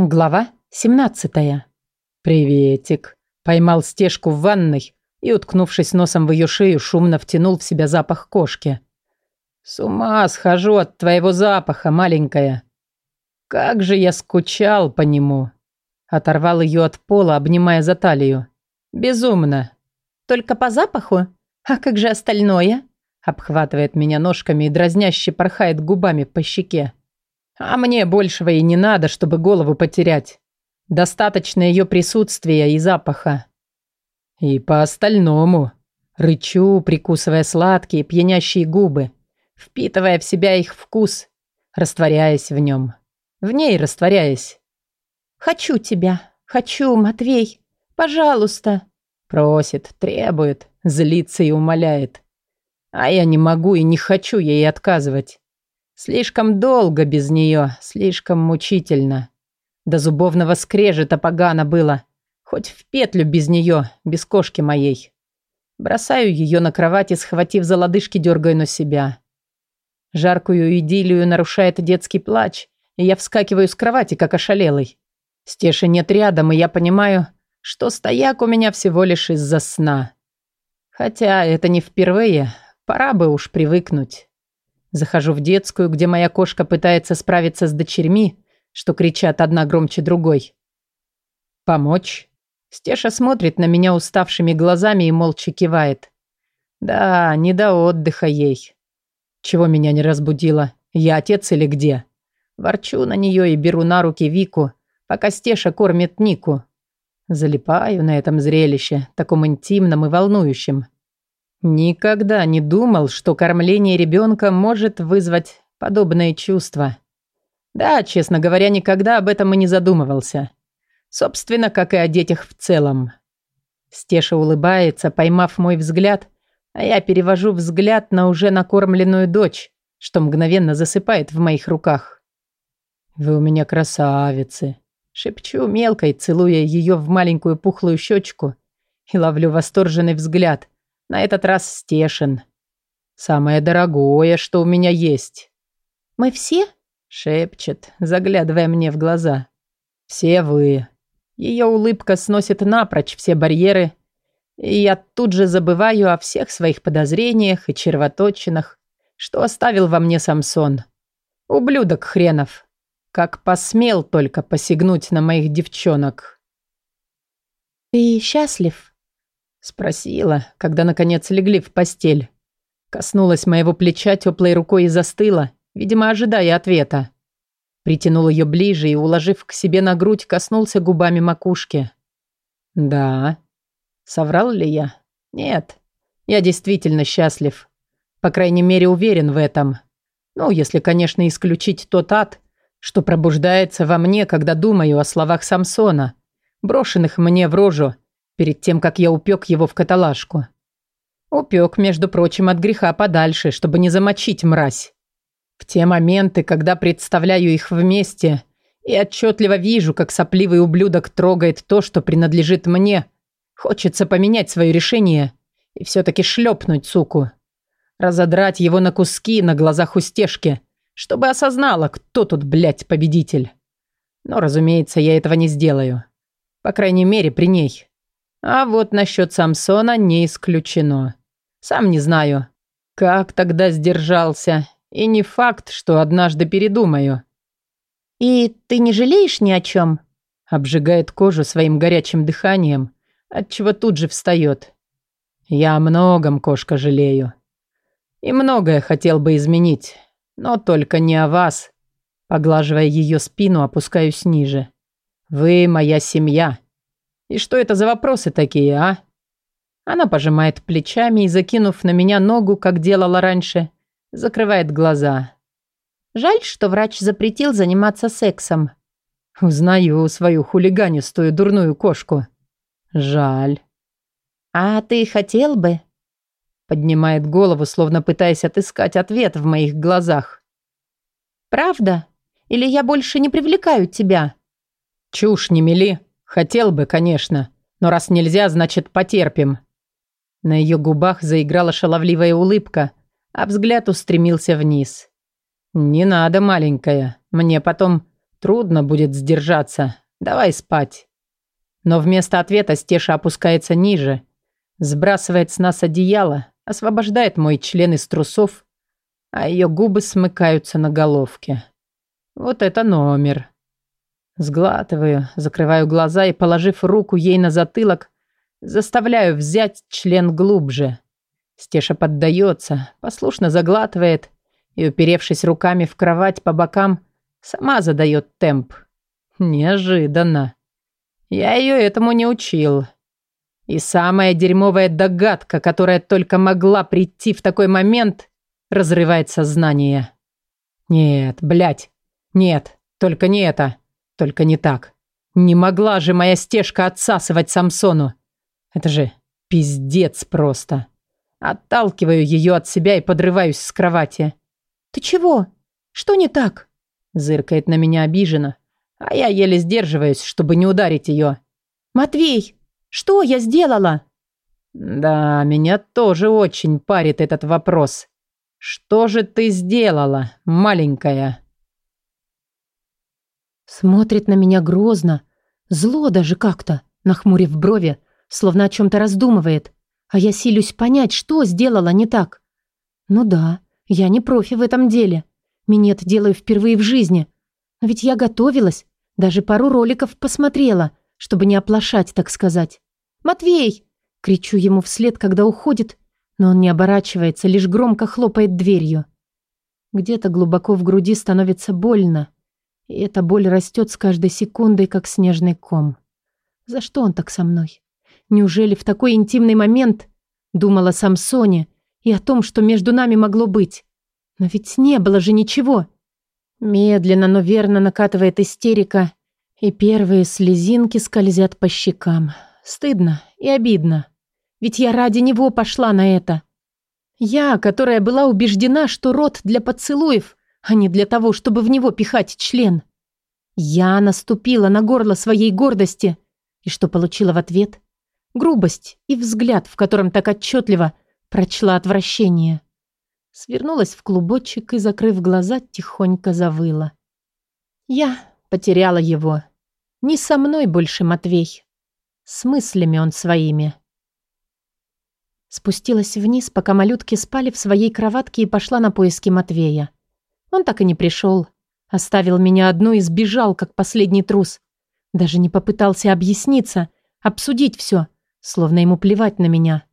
Глава 17. Приветик. Поймал стежку в ванной и, уткнувшись носом в ее шею, шумно втянул в себя запах кошки. С ума схожу от твоего запаха, маленькая. Как же я скучал по нему. Оторвал ее от пола, обнимая за талию. Безумно. Только по запаху? А как же остальное? Обхватывает меня ножками и дразняще порхает губами по щеке. А мне большего и не надо, чтобы голову потерять. Достаточно ее присутствия и запаха. И по остальному. Рычу, прикусывая сладкие, пьянящие губы, впитывая в себя их вкус, растворяясь в нем. В ней растворяясь. «Хочу тебя. Хочу, Матвей. Пожалуйста». Просит, требует, злится и умоляет. А я не могу и не хочу ей отказывать. Слишком долго без нее, слишком мучительно. До зубовного скрежета погано было. Хоть в петлю без нее, без кошки моей. Бросаю ее на кровати, схватив за лодыжки, дергаю на себя. Жаркую идиллию нарушает детский плач, и я вскакиваю с кровати, как ошалелый. Стеши нет рядом, и я понимаю, что стояк у меня всего лишь из-за сна. Хотя это не впервые, пора бы уж привыкнуть. Захожу в детскую, где моя кошка пытается справиться с дочерьми, что кричат одна громче другой. «Помочь?» Стеша смотрит на меня уставшими глазами и молча кивает. «Да, не до отдыха ей. Чего меня не разбудило? Я отец или где?» Ворчу на нее и беру на руки Вику, пока Стеша кормит Нику. Залипаю на этом зрелище, таком интимном и волнующем. Никогда не думал, что кормление ребенка может вызвать подобные чувства. Да, честно говоря, никогда об этом и не задумывался. Собственно, как и о детях в целом. Стеша улыбается, поймав мой взгляд, а я перевожу взгляд на уже накормленную дочь, что мгновенно засыпает в моих руках. «Вы у меня красавицы!» Шепчу мелкой, целуя ее в маленькую пухлую щечку и ловлю восторженный взгляд – на этот раз стешен. Самое дорогое, что у меня есть. «Мы все?» — шепчет, заглядывая мне в глаза. «Все вы». Ее улыбка сносит напрочь все барьеры, и я тут же забываю о всех своих подозрениях и червоточинах, что оставил во мне Самсон. Ублюдок хренов. Как посмел только посягнуть на моих девчонок. «Ты счастлив?» Спросила, когда наконец легли в постель. Коснулась моего плеча теплой рукой и застыла, видимо, ожидая ответа. Притянул ее ближе и, уложив к себе на грудь, коснулся губами макушки. «Да». Соврал ли я? Нет. Я действительно счастлив. По крайней мере, уверен в этом. Ну, если, конечно, исключить тот ад, что пробуждается во мне, когда думаю о словах Самсона, брошенных мне в рожу – перед тем, как я упек его в каталажку. Упек, между прочим, от греха подальше, чтобы не замочить мразь. В те моменты, когда представляю их вместе и отчетливо вижу, как сопливый ублюдок трогает то, что принадлежит мне, хочется поменять свое решение и все-таки шлепнуть суку. Разодрать его на куски на глазах у стежки, чтобы осознала, кто тут, блядь, победитель. Но, разумеется, я этого не сделаю. По крайней мере, при ней. А вот насчет Самсона не исключено. Сам не знаю, как тогда сдержался. И не факт, что однажды передумаю. «И ты не жалеешь ни о чем?» Обжигает кожу своим горячим дыханием, отчего тут же встает. «Я о многом, кошка, жалею. И многое хотел бы изменить, но только не о вас». Поглаживая ее спину, опускаюсь ниже. «Вы моя семья». И что это за вопросы такие, а? Она пожимает плечами и, закинув на меня ногу, как делала раньше, закрывает глаза. Жаль, что врач запретил заниматься сексом. Узнаю свою хулиганистую дурную кошку. Жаль. А ты хотел бы? Поднимает голову, словно пытаясь отыскать ответ в моих глазах. Правда? Или я больше не привлекаю тебя? Чушь не мели. «Хотел бы, конечно, но раз нельзя, значит, потерпим». На ее губах заиграла шаловливая улыбка, а взгляд устремился вниз. «Не надо, маленькая, мне потом Трудно будет сдержаться. Давай спать. Но вместо ответа Стеша опускается ниже, сбрасывает с нас одеяло, освобождает мой член из трусов, а ее губы смыкаются на головке. Вот это номер. Сглатываю, закрываю глаза и, положив руку ей на затылок, заставляю взять член глубже. Стеша поддается, послушно заглатывает и, уперевшись руками в кровать по бокам, сама задает темп. Неожиданно. Я ее этому не учил. И самая дерьмовая догадка, которая только могла прийти в такой момент, разрывает сознание. Нет, блядь, нет, только не это. Только не так. Не могла же моя стежка отсасывать Самсону. Это же пиздец просто. Отталкиваю ее от себя и подрываюсь с кровати. «Ты чего? Что не так?» Зыркает на меня обиженно, а я еле сдерживаюсь, чтобы не ударить ее. «Матвей, что я сделала?» «Да, меня тоже очень парит этот вопрос. Что же ты сделала, маленькая?» Смотрит на меня грозно, зло даже как-то, нахмурив брови, словно о чем-то раздумывает. А я силюсь понять, что сделала не так. Ну да, я не профи в этом деле. Минет делаю впервые в жизни. Но ведь я готовилась, даже пару роликов посмотрела, чтобы не оплошать, так сказать. «Матвей!» — кричу ему вслед, когда уходит, но он не оборачивается, лишь громко хлопает дверью. Где-то глубоко в груди становится больно, и эта боль растет с каждой секундой, как снежный ком. За что он так со мной? Неужели в такой интимный момент думала о Самсоне и о том, что между нами могло быть? Но ведь не было же ничего. Медленно, но верно накатывает истерика, и первые слезинки скользят по щекам. Стыдно и обидно. Ведь я ради него пошла на это. Я, которая была убеждена, что рот для поцелуев, а не для того, чтобы в него пихать член. Я наступила на горло своей гордости. И что получила в ответ? Грубость и взгляд, в котором так отчетливо прочла отвращение. Свернулась в клубочек и, закрыв глаза, тихонько завыла. Я потеряла его. Не со мной больше Матвей. С мыслями он своими. Спустилась вниз, пока малютки спали в своей кроватке и пошла на поиски Матвея. Он так и не пришел. Оставил меня одну и сбежал, как последний трус. Даже не попытался объясниться, обсудить все, словно ему плевать на меня.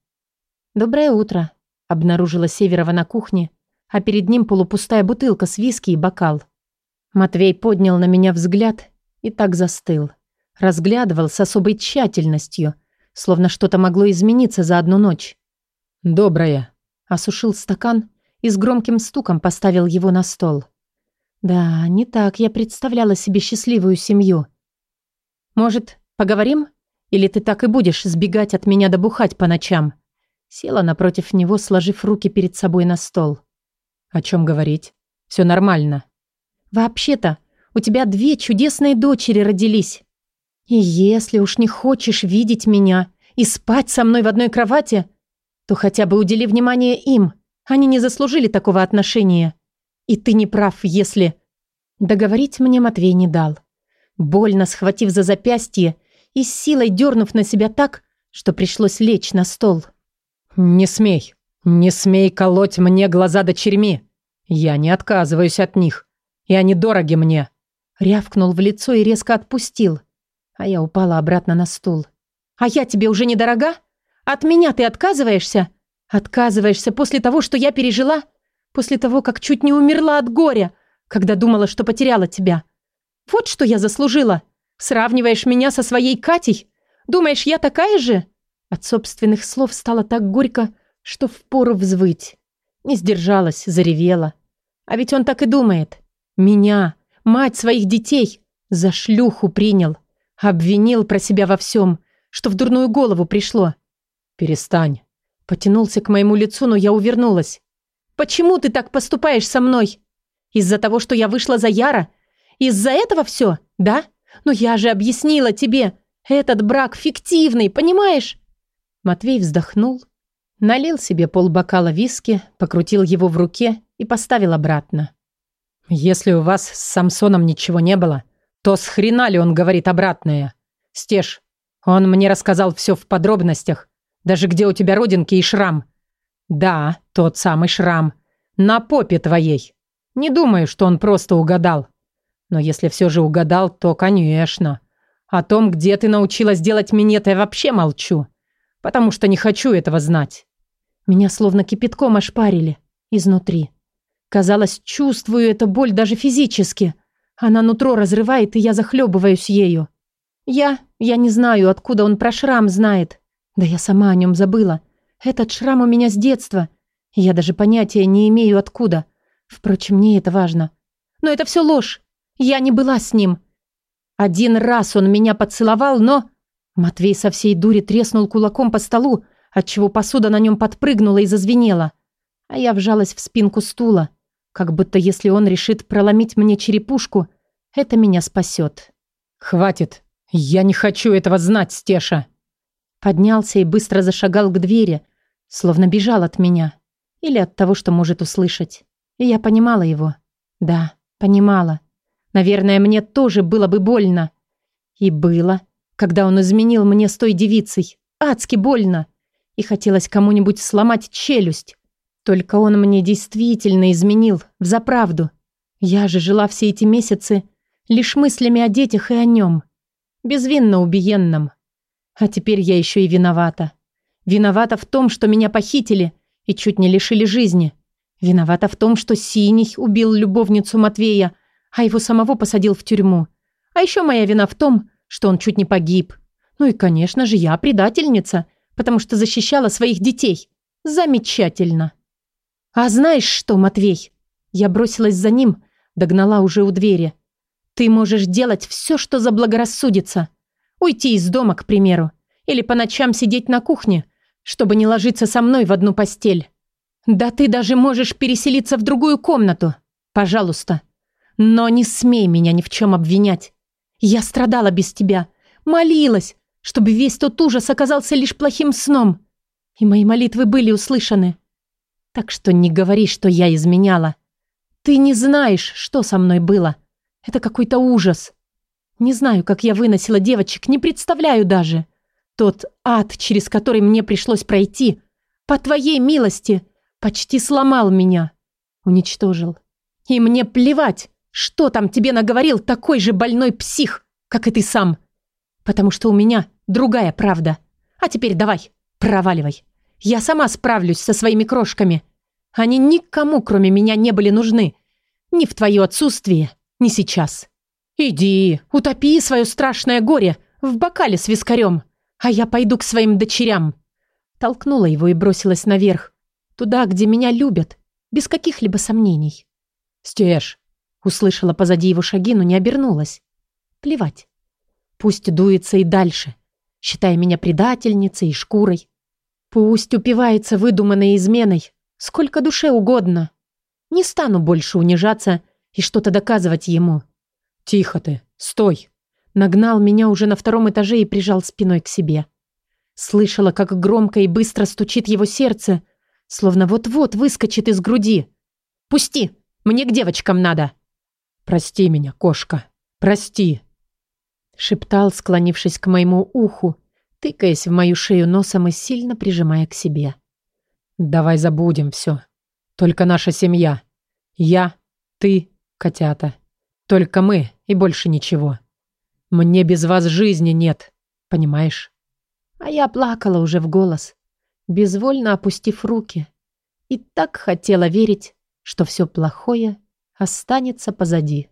«Доброе утро», — обнаружила Северова на кухне, а перед ним полупустая бутылка с виски и бокал. Матвей поднял на меня взгляд и так застыл. Разглядывал с особой тщательностью, словно что-то могло измениться за одну ночь. «Доброе», — осушил стакан и с громким стуком поставил его на стол. Да, не так я представляла себе счастливую семью. Может, поговорим? Или ты так и будешь сбегать от меня да бухать по ночам? Села напротив него, сложив руки перед собой на стол. О чем говорить? Все нормально. Вообще-то, у тебя две чудесные дочери родились. И если уж не хочешь видеть меня и спать со мной в одной кровати, то хотя бы удели внимание им. Они не заслужили такого отношения. И ты не прав, если...» Договорить мне Матвей не дал. Больно схватив за запястье и с силой дернув на себя так, что пришлось лечь на стол. «Не смей, не смей колоть мне глаза дочерьми. Я не отказываюсь от них, и они дороги мне». Рявкнул в лицо и резко отпустил, а я упала обратно на стул. «А я тебе уже не дорога? От меня ты отказываешься? Отказываешься после того, что я пережила? После того, как чуть не умерла от горя, когда думала, что потеряла тебя? Вот что я заслужила. Сравниваешь меня со своей Катей? Думаешь, я такая же?» От собственных слов стало так горько, что впору взвыть. Не сдержалась, заревела. А ведь он так и думает. Меня, мать своих детей, за шлюху принял. Обвинил про себя во всем, что в дурную голову пришло. «Перестань». Потянулся к моему лицу, но я увернулась. «Почему ты так поступаешь со мной? Из-за того, что я вышла за Яра? Из-за этого все, да? Но я же объяснила тебе. Этот брак фиктивный, понимаешь?» Матвей вздохнул, налил себе полбокала виски, покрутил его в руке и поставил обратно. «Если у вас с Самсоном ничего не было, то с хрена ли он говорит обратное? Стеж, он мне рассказал все в подробностях, даже где у тебя родинки и шрам. Да, тот самый шрам. На попе твоей. Не думаю, что он просто угадал. Но если все же угадал, то, конечно. О том, где ты научилась делать минет, я вообще молчу. Потому что не хочу этого знать. Меня словно кипятком ошпарили. Изнутри. Казалось, чувствую эту боль даже физически. Она нутро разрывает, и я захлебываюсь ею. Я... я не знаю, откуда он про шрам знает. Да я сама о нем забыла. Этот шрам у меня с детства. Я даже понятия не имею, откуда. Впрочем, не это важно. Но это все ложь. Я не была с ним. Один раз он меня поцеловал, но... Матвей со всей дури треснул кулаком по столу, отчего посуда на нем подпрыгнула и зазвенела. А я вжалась в спинку стула, как будто если он решит проломить мне черепушку, это меня спасет. «Хватит! Я не хочу этого знать, Стеша!» Поднялся и быстро зашагал к двери, словно бежал от меня. Или от того, что может услышать. И я понимала его. Да, понимала. Наверное, мне тоже было бы больно. И было, когда он изменил мне с той девицей. Адски больно. И хотелось кому-нибудь сломать челюсть. Только он мне действительно изменил, взаправду. Я же жила все эти месяцы лишь мыслями о детях и о нем. Безвинно убиенном. А теперь я еще и виновата. Виновата в том, что меня похитили и чуть не лишили жизни. Виновата в том, что Синий убил любовницу Матвея, а его самого посадил в тюрьму. А еще моя вина в том, что он чуть не погиб. Ну и, конечно же, я предательница, потому что защищала своих детей. Замечательно. А знаешь что, Матвей? Я бросилась за ним, догнала уже у двери. Ты можешь делать все, что заблагорассудится. Уйти из дома, к примеру. Или по ночам сидеть на кухне, чтобы не ложиться со мной в одну постель. Да ты даже можешь переселиться в другую комнату. Пожалуйста. Но не смей меня ни в чем обвинять. Я страдала без тебя. Молилась, чтобы весь тот ужас оказался лишь плохим сном. И мои молитвы были услышаны. Так что не говори, что я изменяла. Ты не знаешь, что со мной было. Это какой-то ужас. Не знаю, как я выносила девочек, не представляю даже. Тот ад, через который мне пришлось пройти, по твоей милости, почти сломал меня. Уничтожил. И мне плевать, что там тебе наговорил такой же больной псих, как и ты сам. Потому что у меня другая правда. А теперь давай, проваливай. Я сама справлюсь со своими крошками. Они никому, кроме меня, не были нужны. Ни в твое отсутствие, ни сейчас. Иди, утопи свое страшное горе в бокале с вискарем, а я пойду к своим дочерям. Толкнула его и бросилась наверх, туда, где меня любят, без каких-либо сомнений. «Стеж!» Услышала позади его шаги, но не обернулась. Плевать. Пусть дуется и дальше, считая меня предательницей и шкурой. Пусть упивается выдуманной изменой, сколько душе угодно. Не стану больше унижаться и что-то доказывать ему. «Тихо ты! Стой!» Нагнал меня уже на втором этаже и прижал спиной к себе. Слышала, как громко и быстро стучит его сердце, словно вот-вот выскочит из груди. «Пусти! Мне к девочкам надо!» «Прости меня, кошка! Прости!» Шептал, склонившись к моему уху, тыкаясь в мою шею носом и сильно прижимая к себе. «Давай забудем все. Только наша семья. Я, ты, котята. Только мы и больше ничего. Мне без вас жизни нет, понимаешь?» А я плакала уже в голос, безвольно опустив руки. И так хотела верить, что все плохое останется позади.